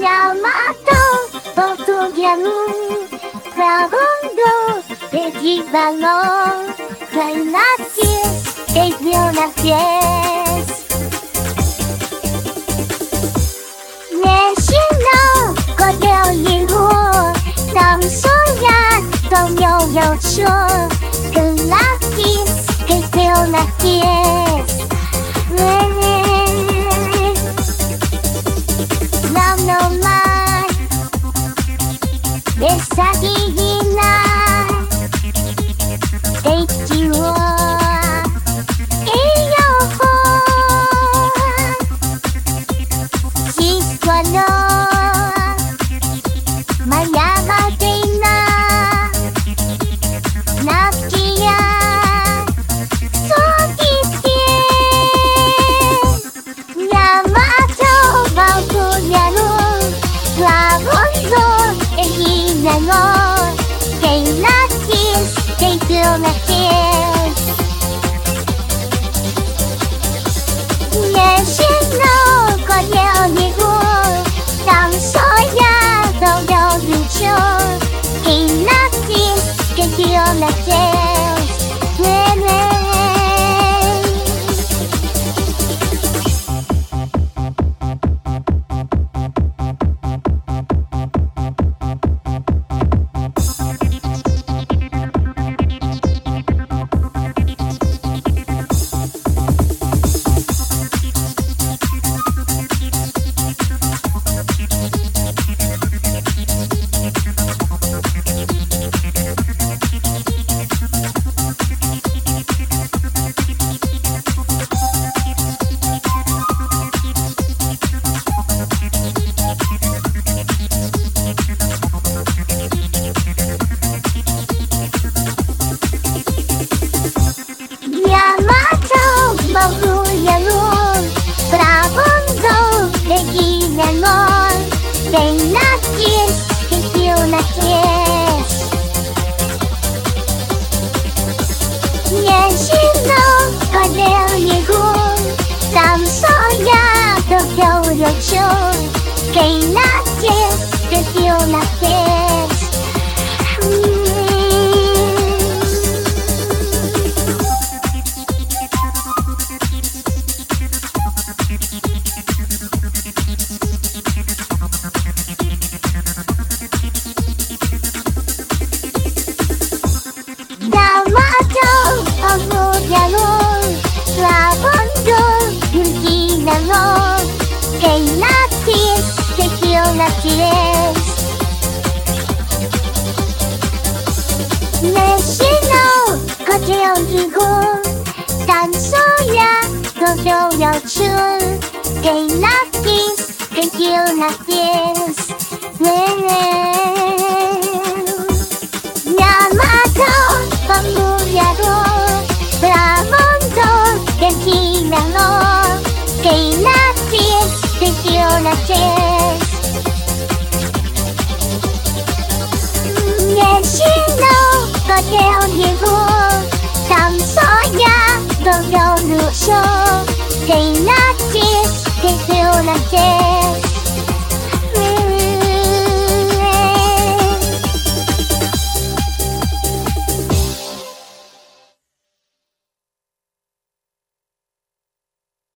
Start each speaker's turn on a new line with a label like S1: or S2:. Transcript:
S1: Yamato, Portugalou, Farondo, Petit Ballon, Gainacier, Espionacier. Tomou eu show, galaxias, espionajes. No, your They love kids, they feel like kids. Yes, you know, có nhiều niềm vui. Đang soi nhà, đâu đâu được chơi. They love kids, they feel like kids. Kiss, take your kiss. National Korean Higo Dan Soya Do Yo Yo Chun Take your kiss, take your kiss on jego Tam co ja do gronu szło Tej nadziei, tej było nam